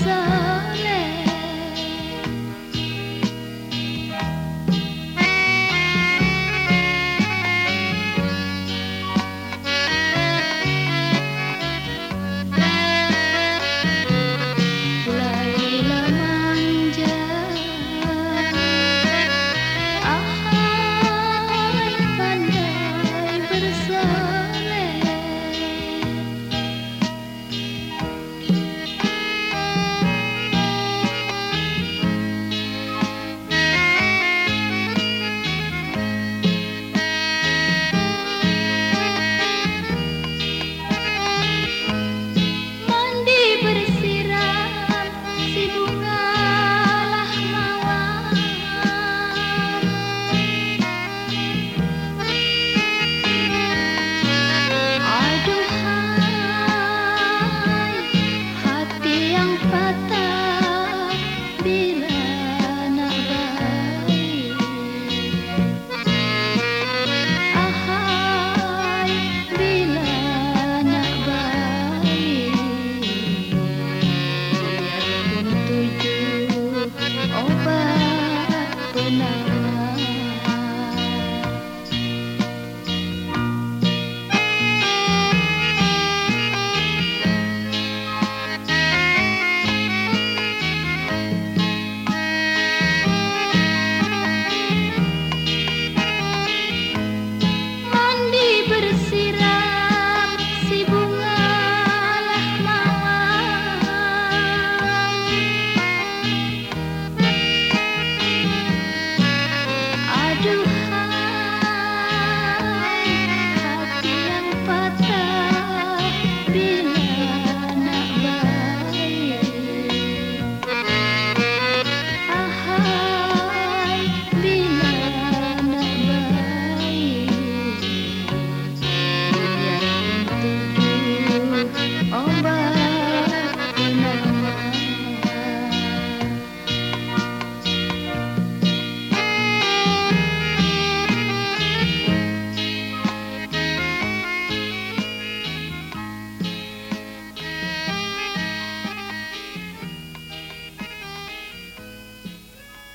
sun. night.